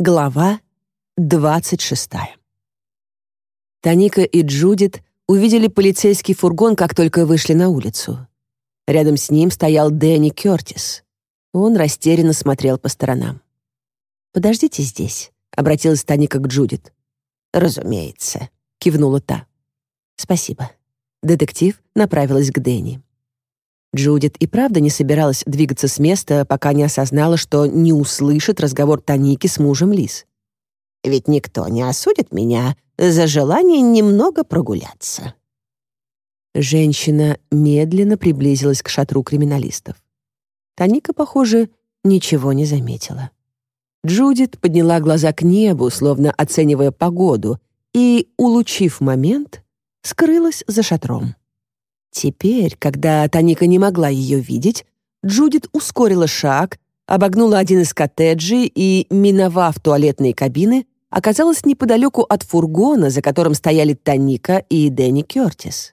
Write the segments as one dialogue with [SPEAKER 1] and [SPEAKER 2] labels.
[SPEAKER 1] Глава 26. Таника и Джудит увидели полицейский фургон, как только вышли на улицу. Рядом с ним стоял Дэнни Кёртис. Он растерянно смотрел по сторонам. «Подождите здесь», — обратилась Таника к Джудит. «Разумеется», — кивнула та. «Спасибо». Детектив направилась к Дэнни. Джудит и правда не собиралась двигаться с места, пока не осознала, что не услышит разговор Таники с мужем Лиз.
[SPEAKER 2] «Ведь никто не осудит меня за желание немного прогуляться».
[SPEAKER 1] Женщина медленно приблизилась к шатру криминалистов. Таника, похоже, ничего не заметила. Джудит подняла глаза к небу, словно оценивая погоду, и, улучив момент, скрылась за шатром. Теперь, когда Таника не могла ее видеть, Джудит ускорила шаг, обогнула один из коттеджей и, миновав туалетные кабины, оказалась неподалеку от фургона, за которым стояли Таника и Дэнни Кёртис.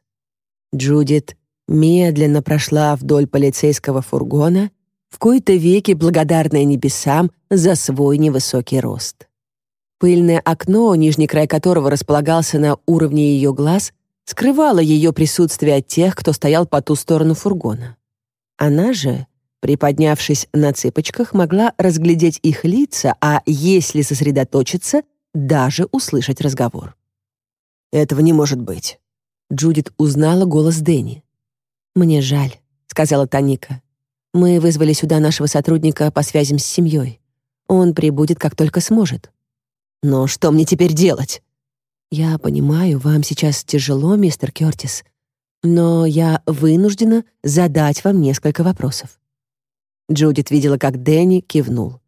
[SPEAKER 1] Джудит медленно прошла вдоль полицейского фургона, в кои-то веки благодарная небесам за свой невысокий рост. Пыльное окно, нижний край которого располагался на уровне ее глаз, скрывала ее присутствие от тех, кто стоял по ту сторону фургона. Она же, приподнявшись на цыпочках, могла разглядеть их лица, а если сосредоточиться, даже услышать разговор.
[SPEAKER 2] «Этого не может быть».
[SPEAKER 1] Джудит узнала голос Дэнни. «Мне жаль», — сказала Таника. «Мы вызвали сюда нашего сотрудника по связям с семьей. Он прибудет, как только сможет».
[SPEAKER 2] «Но что мне теперь делать?»
[SPEAKER 1] «Я понимаю, вам сейчас тяжело, мистер Кёртис, но я вынуждена задать вам несколько вопросов». Джудит видела, как Дэнни кивнул.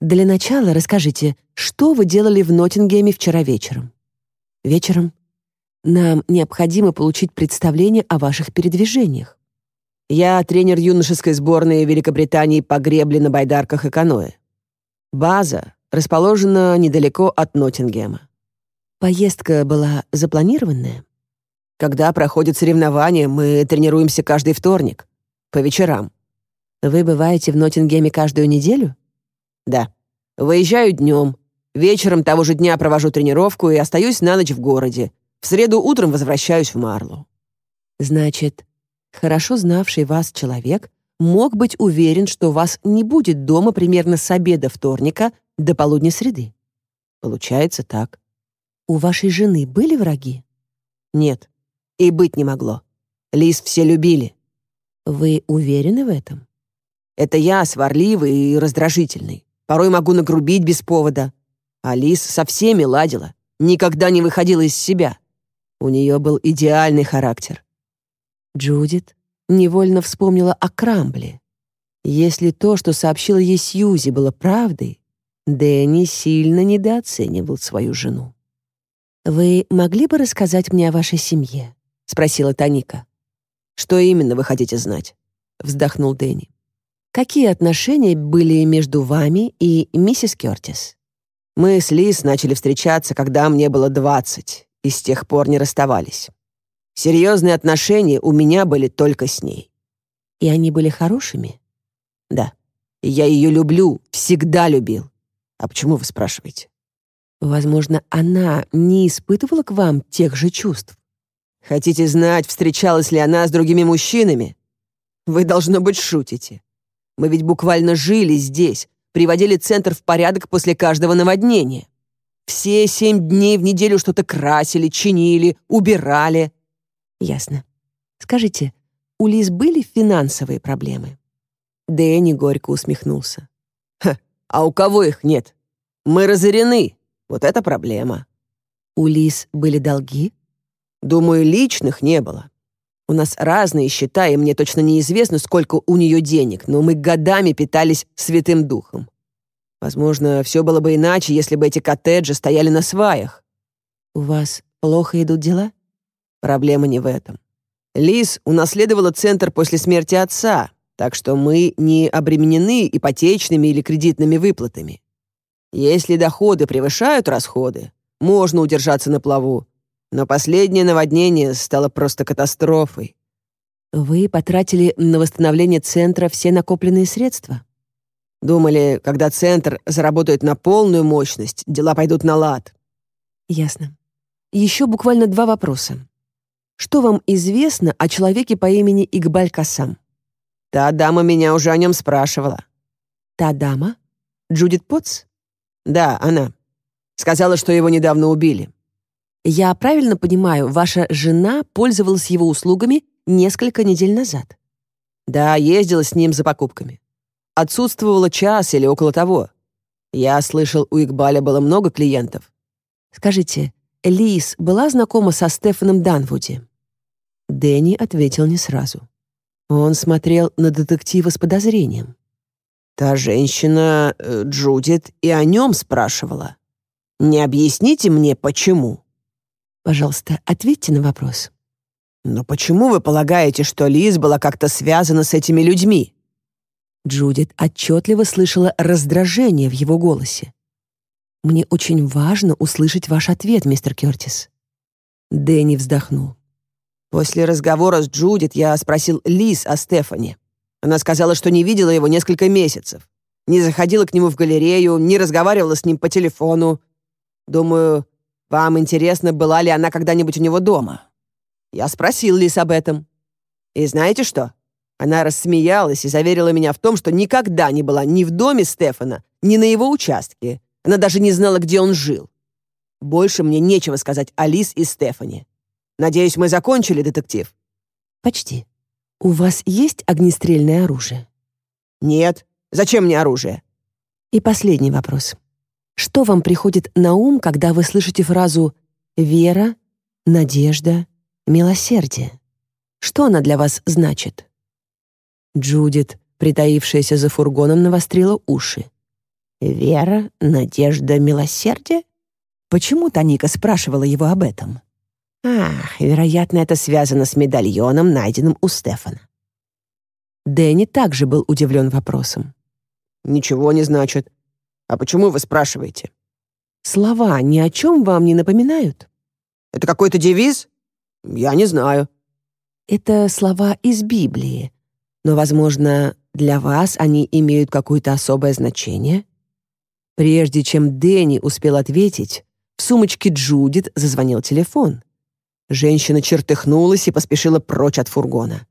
[SPEAKER 1] «Для начала расскажите, что вы делали в Ноттингеме вчера вечером?» «Вечером? Нам необходимо получить представление о ваших передвижениях».
[SPEAKER 2] «Я тренер юношеской сборной Великобритании по гребле на байдарках и каноэ. База расположена недалеко от Ноттингема.
[SPEAKER 1] Поездка была запланированная?
[SPEAKER 2] Когда проходят соревнования, мы тренируемся каждый вторник. По вечерам.
[SPEAKER 1] Вы бываете в Ноттингеме каждую неделю?
[SPEAKER 2] Да. Выезжаю днем. Вечером того же дня провожу тренировку и остаюсь на ночь в городе. В среду утром возвращаюсь в Марлу.
[SPEAKER 1] Значит, хорошо знавший вас человек мог быть уверен, что вас не будет дома примерно с обеда вторника до полудня среды.
[SPEAKER 2] Получается так.
[SPEAKER 1] У вашей жены были враги?
[SPEAKER 2] Нет. И быть не могло. Лис все любили.
[SPEAKER 1] Вы уверены в этом?
[SPEAKER 2] Это я сварливый и раздражительный. Порой могу нагрубить без повода. А Лис со всеми ладила. Никогда не выходила из себя. У нее был идеальный характер.
[SPEAKER 1] Джудит невольно вспомнила о Крамбле. Если то, что сообщила ей Сьюзи, было правдой, Дэнни сильно недооценивал свою жену. «Вы могли бы рассказать мне о вашей семье?» — спросила Таника.
[SPEAKER 2] «Что именно вы хотите знать?» — вздохнул Дэнни.
[SPEAKER 1] «Какие отношения были между вами и миссис Кёртис?»
[SPEAKER 2] «Мы с Лиз начали встречаться, когда мне было двадцать, и с тех пор не расставались. Серьезные отношения у меня были только с ней».
[SPEAKER 1] «И они были хорошими?»
[SPEAKER 2] «Да. Я ее люблю, всегда любил. А почему вы спрашиваете?»
[SPEAKER 1] Возможно, она не испытывала к вам тех же чувств.
[SPEAKER 2] Хотите знать, встречалась ли она с другими мужчинами? Вы, должно быть, шутите. Мы ведь буквально жили здесь, приводили центр в порядок после каждого наводнения. Все семь дней в неделю что-то красили, чинили, убирали.
[SPEAKER 1] Ясно. Скажите, у Лиз были финансовые проблемы?
[SPEAKER 2] Дэнни горько усмехнулся. Ха, а у кого их нет? Мы разорены. Вот это проблема.
[SPEAKER 1] У Лиз были долги?
[SPEAKER 2] Думаю, личных не было. У нас разные счета, и мне точно неизвестно, сколько у нее денег, но мы годами питались святым духом. Возможно, все было бы иначе, если бы эти коттеджи стояли на сваях.
[SPEAKER 1] У вас плохо идут дела?
[SPEAKER 2] Проблема не в этом. Лиз унаследовала центр после смерти отца, так что мы не обременены ипотечными или кредитными выплатами. Если доходы превышают расходы, можно удержаться на плаву. Но последнее наводнение стало просто катастрофой.
[SPEAKER 1] Вы потратили на восстановление центра все накопленные средства?
[SPEAKER 2] Думали, когда центр заработает на полную мощность, дела пойдут на лад.
[SPEAKER 1] Ясно. Еще буквально два вопроса. Что вам известно о человеке по имени Игбаль Касам?
[SPEAKER 2] Та дама меня уже о нем спрашивала.
[SPEAKER 1] Та дама? Джудит Потс?
[SPEAKER 2] Да, она. Сказала, что его недавно убили.
[SPEAKER 1] Я правильно понимаю, ваша жена пользовалась его услугами несколько недель назад?
[SPEAKER 2] Да, ездила с ним за покупками. Отсутствовала час или около того. Я слышал, у Игбаля было много клиентов.
[SPEAKER 1] Скажите, Лис была знакома со Стефаном Данвуди? Дэнни ответил не сразу. Он смотрел на детектива с подозрением.
[SPEAKER 2] Та женщина, э, Джудит, и о нем спрашивала. Не объясните мне, почему?
[SPEAKER 1] Пожалуйста, ответьте на вопрос.
[SPEAKER 2] Но почему вы полагаете, что Лиз была как-то связана с этими людьми?
[SPEAKER 1] Джудит отчетливо слышала раздражение в его голосе. «Мне очень важно услышать ваш ответ, мистер Кертис». Дэнни вздохнул.
[SPEAKER 2] После разговора с Джудит я спросил Лиз о Стефане. Она сказала, что не видела его несколько месяцев. Не заходила к нему в галерею, не разговаривала с ним по телефону. Думаю, вам интересно, была ли она когда-нибудь у него дома. Я спросил Лиз об этом. И знаете что? Она рассмеялась и заверила меня в том, что никогда не была ни в доме Стефана, ни на его участке. Она даже не знала, где он жил. Больше мне нечего сказать о Лиз и Стефане. Надеюсь, мы закончили, детектив?
[SPEAKER 1] Почти. У вас есть огнестрельное оружие?
[SPEAKER 2] Нет. Зачем мне оружие?
[SPEAKER 1] И последний вопрос. Что вам приходит на ум, когда вы слышите фразу «вера», «надежда», «милосердие»? Что она для вас значит? Джудит, притаившаяся за фургоном, навострила уши. «Вера, надежда, милосердие?» Почему Таника спрашивала его об этом? Ах, вероятно, это связано с медальоном, найденным у Стефана. Дэнни также был удивлен вопросом.
[SPEAKER 2] «Ничего не значит. А почему вы спрашиваете?»
[SPEAKER 1] «Слова ни о чем вам не напоминают?»
[SPEAKER 2] «Это какой-то девиз? Я не знаю».
[SPEAKER 1] «Это слова из Библии, но, возможно, для вас они имеют какое-то особое значение?» Прежде чем Дэнни успел ответить, в сумочке Джудит зазвонил телефон. Женщина чертыхнулась и поспешила прочь от фургона.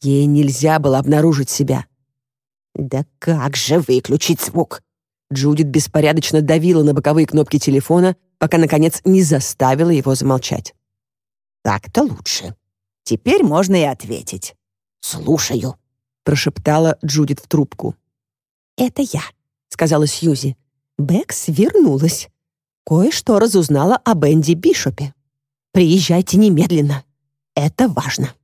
[SPEAKER 1] Ей нельзя было обнаружить себя. «Да как же выключить звук?» Джудит беспорядочно давила на боковые кнопки телефона, пока, наконец, не заставила его замолчать.
[SPEAKER 3] «Так-то лучше. Теперь можно и ответить. Слушаю», —
[SPEAKER 1] прошептала Джудит в трубку. «Это я», — сказала Сьюзи. Бэкс вернулась. Кое-что разузнала об Энди Бишопе. Приезжайте немедленно. Это важно.